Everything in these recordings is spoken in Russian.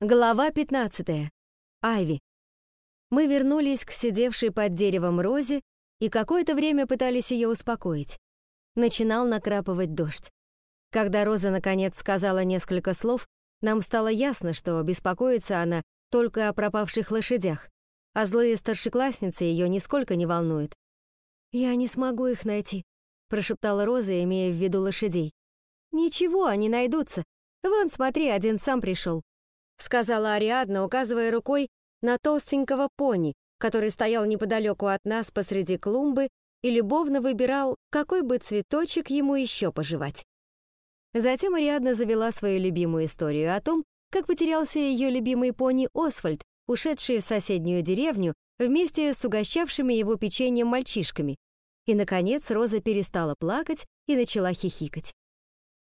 Глава 15. Айви. Мы вернулись к сидевшей под деревом Розе и какое-то время пытались ее успокоить. Начинал накрапывать дождь. Когда Роза наконец сказала несколько слов, нам стало ясно, что беспокоится она только о пропавших лошадях, а злые старшеклассницы ее нисколько не волнуют. «Я не смогу их найти», — прошептала Роза, имея в виду лошадей. «Ничего, они найдутся. Вон, смотри, один сам пришел сказала Ариадна, указывая рукой на толстенького пони, который стоял неподалеку от нас посреди клумбы и любовно выбирал, какой бы цветочек ему еще пожевать. Затем Ариадна завела свою любимую историю о том, как потерялся ее любимый пони Освальд, ушедший в соседнюю деревню вместе с угощавшими его печеньем мальчишками. И, наконец, Роза перестала плакать и начала хихикать.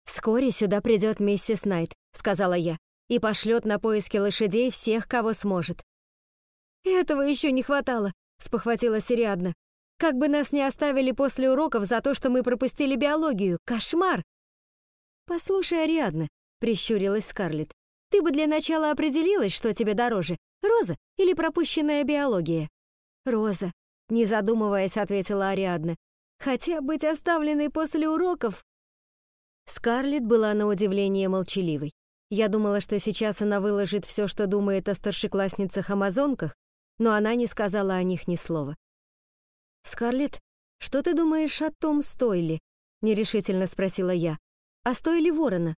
«Вскоре сюда придет миссис Найт», — сказала я и пошлет на поиски лошадей всех, кого сможет. «Этого еще не хватало», — спохватилась Ариадна. «Как бы нас не оставили после уроков за то, что мы пропустили биологию. Кошмар!» «Послушай, Ариадна», — прищурилась Скарлетт, «ты бы для начала определилась, что тебе дороже, роза или пропущенная биология?» «Роза», — не задумываясь, ответила Ариадна. «Хотя быть оставленной после уроков...» Скарлетт была на удивление молчаливой. Я думала, что сейчас она выложит все, что думает о старшеклассницах-амазонках, но она не сказала о них ни слова. «Скарлетт, что ты думаешь о том Стойле?» — нерешительно спросила я. «О Стойле Ворона?»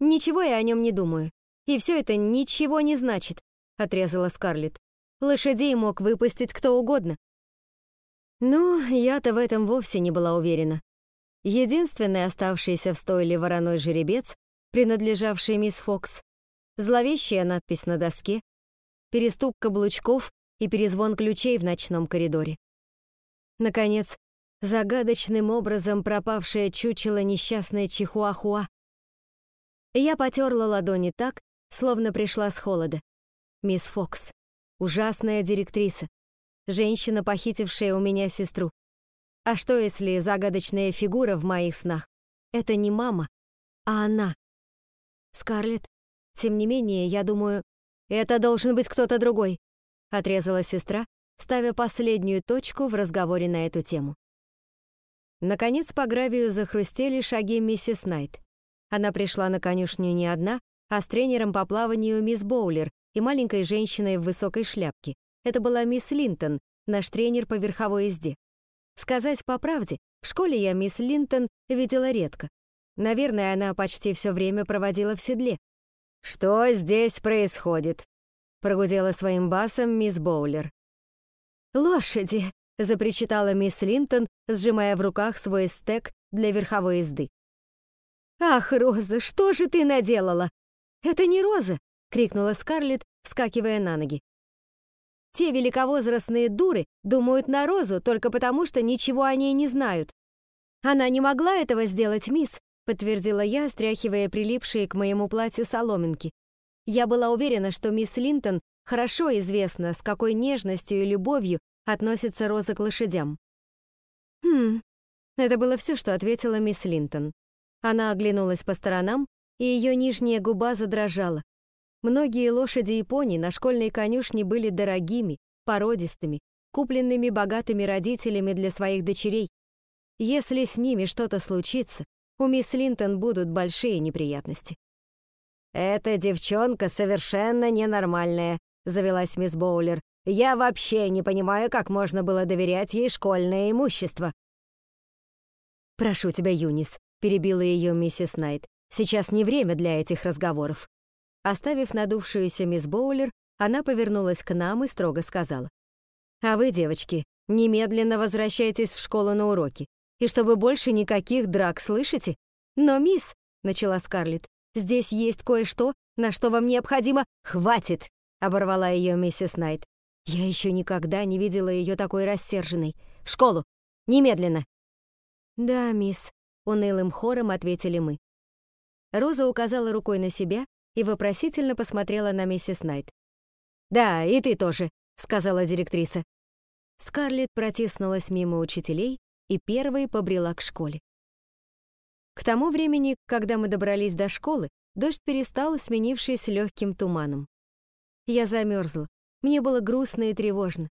«Ничего я о нем не думаю. И все это ничего не значит», — отрезала Скарлетт. «Лошадей мог выпустить кто угодно». Ну, я-то в этом вовсе не была уверена. Единственный оставшийся в стойле вороной жеребец принадлежавший мисс Фокс, зловещая надпись на доске, перестук каблучков и перезвон ключей в ночном коридоре. Наконец, загадочным образом пропавшее чучело несчастной Чихуахуа. Я потерла ладони так, словно пришла с холода. Мисс Фокс, ужасная директриса, женщина, похитившая у меня сестру. А что, если загадочная фигура в моих снах — это не мама, а она? Скарлетт, тем не менее, я думаю, это должен быть кто-то другой, отрезала сестра, ставя последнюю точку в разговоре на эту тему. Наконец по гравию захрустели шаги миссис Найт. Она пришла на конюшню не одна, а с тренером по плаванию мисс Боулер и маленькой женщиной в высокой шляпке. Это была мисс Линтон, наш тренер по верховой езде. Сказать по правде, в школе я мисс Линтон видела редко, Наверное, она почти все время проводила в седле. «Что здесь происходит?» — прогудела своим басом мисс Боулер. «Лошади!» — запричитала мисс Линтон, сжимая в руках свой стек для верховой езды. «Ах, Роза, что же ты наделала?» «Это не Роза!» — крикнула Скарлетт, вскакивая на ноги. «Те великовозрастные дуры думают на Розу только потому, что ничего о ней не знают. Она не могла этого сделать, мисс, подтвердила я, стряхивая прилипшие к моему платью соломинки. Я была уверена, что мисс Линтон хорошо известно, с какой нежностью и любовью относится Роза к лошадям. «Хм...» Это было все, что ответила мисс Линтон. Она оглянулась по сторонам, и ее нижняя губа задрожала. Многие лошади и пони на школьной конюшне были дорогими, породистыми, купленными богатыми родителями для своих дочерей. Если с ними что-то случится, у мисс Линтон будут большие неприятности. «Эта девчонка совершенно ненормальная», — завелась мисс Боулер. «Я вообще не понимаю, как можно было доверять ей школьное имущество». «Прошу тебя, Юнис», — перебила ее миссис Найт. «Сейчас не время для этих разговоров». Оставив надувшуюся мисс Боулер, она повернулась к нам и строго сказала. «А вы, девочки, немедленно возвращайтесь в школу на уроки. И чтобы больше никаких драк, слышите? Но, мисс, — начала Скарлетт, — здесь есть кое-что, на что вам необходимо... Хватит! — оборвала ее миссис Найт. Я еще никогда не видела ее такой рассерженной. В школу! Немедленно! Да, мисс, — унылым хором ответили мы. Роза указала рукой на себя и вопросительно посмотрела на миссис Найт. «Да, и ты тоже», — сказала директриса. Скарлетт протиснулась мимо учителей и первой побрела к школе. К тому времени, когда мы добрались до школы, дождь перестал, сменившись легким туманом. Я замерзла. Мне было грустно и тревожно.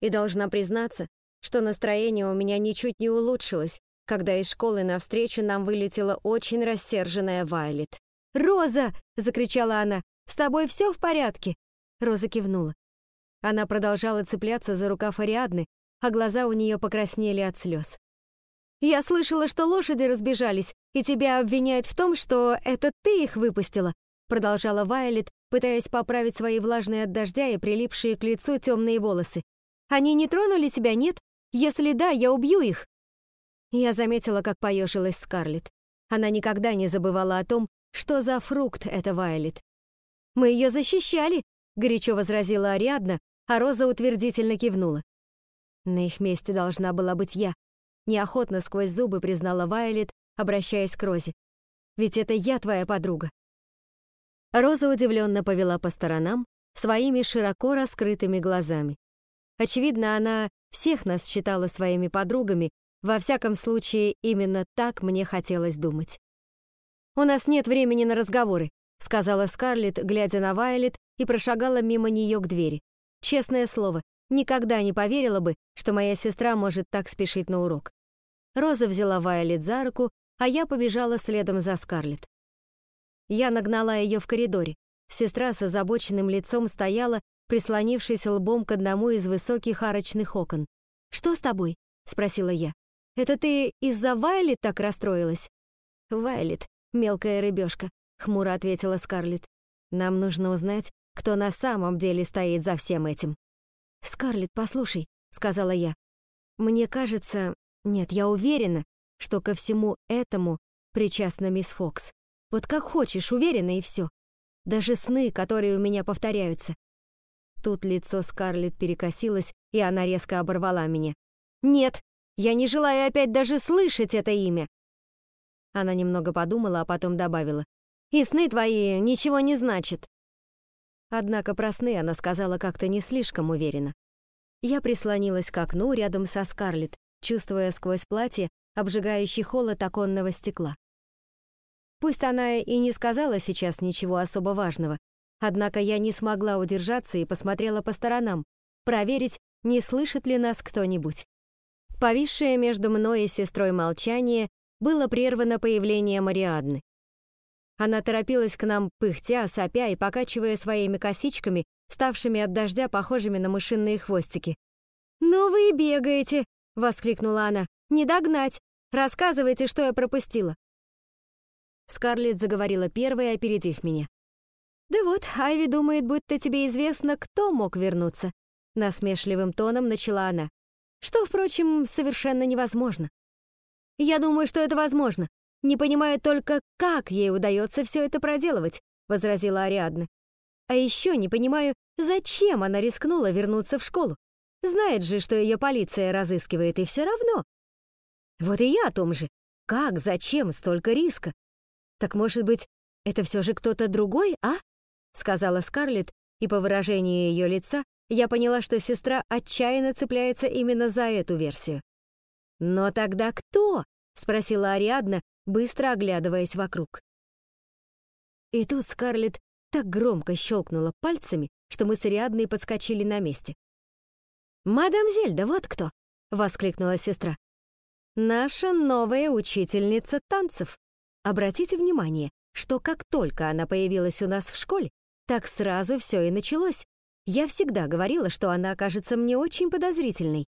И должна признаться, что настроение у меня ничуть не улучшилось, когда из школы навстречу нам вылетела очень рассерженная Вайлет. «Роза!» — закричала она. «С тобой все в порядке?» Роза кивнула. Она продолжала цепляться за рукав Ариадны, а глаза у нее покраснели от слез. «Я слышала, что лошади разбежались, и тебя обвиняют в том, что это ты их выпустила», продолжала Вайлет, пытаясь поправить свои влажные от дождя и прилипшие к лицу темные волосы. «Они не тронули тебя, нет? Если да, я убью их!» Я заметила, как поежилась Скарлетт. Она никогда не забывала о том, что за фрукт это Вайлет. «Мы ее защищали!» — горячо возразила Ариадна, а Роза утвердительно кивнула. На их месте должна была быть я. Неохотно сквозь зубы признала Вайлет, обращаясь к Розе. «Ведь это я твоя подруга». Роза удивленно повела по сторонам своими широко раскрытыми глазами. Очевидно, она всех нас считала своими подругами, во всяком случае, именно так мне хотелось думать. «У нас нет времени на разговоры», сказала Скарлетт, глядя на Вайлет, и прошагала мимо нее к двери. Честное слово, никогда не поверила бы, что моя сестра может так спешить на урок. Роза взяла Вайлет за руку, а я побежала следом за Скарлетт. Я нагнала ее в коридоре. Сестра с озабоченным лицом стояла, прислонившись лбом к одному из высоких арочных окон. «Что с тобой?» — спросила я. «Это ты из-за Вайлет так расстроилась?» «Вайлет, мелкая рыбешка», — хмуро ответила Скарлетт. «Нам нужно узнать, кто на самом деле стоит за всем этим». «Скарлетт, послушай», — сказала я. «Мне кажется, нет, я уверена, что ко всему этому причастна мисс Фокс. Вот как хочешь, уверена и все. Даже сны, которые у меня повторяются. Тут лицо Скарлетт перекосилось, и она резко оборвала меня. «Нет, я не желаю опять даже слышать это имя!» Она немного подумала, а потом добавила. «И сны твои ничего не значат!» Однако про сны она сказала как-то не слишком уверенно. Я прислонилась к окну рядом со Скарлетт, чувствуя сквозь платье обжигающий холод оконного стекла. Пусть она и не сказала сейчас ничего особо важного, однако я не смогла удержаться и посмотрела по сторонам, проверить, не слышит ли нас кто-нибудь. Повисшее между мной и сестрой молчание было прервано появлением Мариадны. Она торопилась к нам, пыхтя, сопя и покачивая своими косичками, ставшими от дождя похожими на мышиные хвостики. «Ну вы и бегаете!» — воскликнула она. «Не догнать! Рассказывайте, что я пропустила!» Скарлетт заговорила первой, опередив меня. «Да вот, Айви думает, будто тебе известно, кто мог вернуться», насмешливым тоном начала она. «Что, впрочем, совершенно невозможно. Я думаю, что это возможно. Не понимаю только, как ей удается все это проделывать», возразила Ариадна. «А еще не понимаю, зачем она рискнула вернуться в школу. Знает же, что ее полиция разыскивает, и все равно. Вот и я о том же. Как, зачем столько риска? Так, может быть, это все же кто-то другой, а? Сказала Скарлетт, и по выражению ее лица я поняла, что сестра отчаянно цепляется именно за эту версию. «Но тогда кто?» — спросила Ариадна, быстро оглядываясь вокруг. И тут Скарлетт так громко щелкнула пальцами, что мы с Ариадной подскочили на месте. «Мадам Зельда, вот кто!» — воскликнула сестра. «Наша новая учительница танцев. Обратите внимание, что как только она появилась у нас в школе, так сразу все и началось. Я всегда говорила, что она окажется мне очень подозрительной.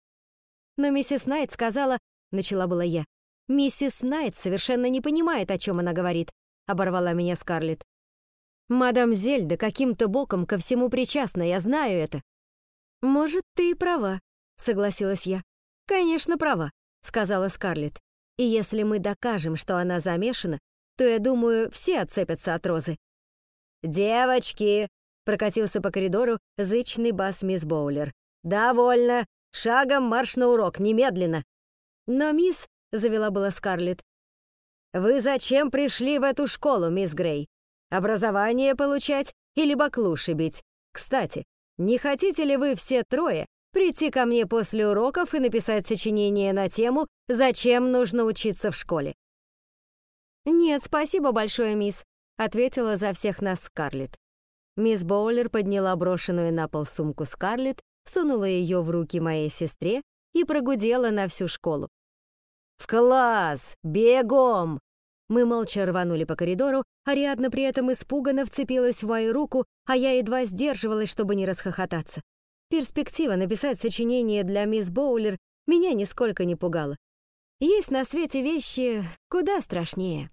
Но миссис Найт сказала, начала была я. Миссис Найт совершенно не понимает, о чем она говорит, оборвала меня Скарлетт. Мадам Зельда каким-то боком ко всему причастна, я знаю это. «Может, ты и права», — согласилась я. «Конечно, права», — сказала Скарлетт. «И если мы докажем, что она замешана, то, я думаю, все отцепятся от Розы». «Девочки!» — прокатился по коридору зычный бас мисс Боулер. «Довольно! Шагом марш на урок, немедленно!» «Но мисс...» — завела была Скарлетт. «Вы зачем пришли в эту школу, мисс Грей? Образование получать или баклуши бить? Кстати, не хотите ли вы все трое прийти ко мне после уроков и написать сочинение на тему «Зачем нужно учиться в школе»?» «Нет, спасибо большое, мисс», ответила за всех нас Скарлетт. Мисс Боулер подняла брошенную на пол сумку Скарлетт, сунула ее в руки моей сестре и прогудела на всю школу. «В класс! Бегом!» Мы молча рванули по коридору, Ариадна при этом испуганно вцепилась в мою руку, а я едва сдерживалась, чтобы не расхохотаться. Перспектива написать сочинение для мисс Боулер меня нисколько не пугала. Есть на свете вещи куда страшнее.